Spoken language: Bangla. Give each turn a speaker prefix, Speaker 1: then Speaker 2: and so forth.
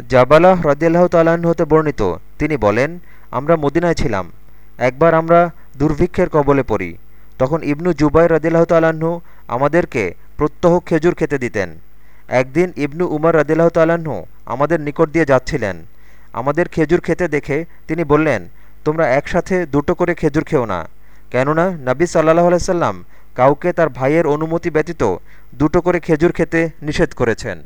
Speaker 1: জাবালাহ রাজিয়াল্লাহ তাল্লাহ্ন হতে বর্ণিত। তিনি বলেন, আমরা মদিনায় ছিলাম। একবার আমরা দুর্ভিক্ষের কবলে পড়ি। তখন ইবনু জুবাই রাজিল্লাহ তাল্লাহ্ন আমাদেরকে প্রত্যহ খেজুর খেতে দিতেন। একদিন ইবনু উমর রাজিল্লাহ তাল্লাহ্ন আমাদের নিকট দিয়ে যাচ্ছিলেন। আমাদের খেজুর খেতে দেখে তিনি বললেন, তোমরা একসাথে দুটো করে খেজুর খেও না। কেননা নবী সাল্লাহ আলাইসাল্লাম কাউকে তার ভাইয়ের অনুমতি ব্যতীত দুটো করে খেজুর খেতে নিষেধ করেছেন।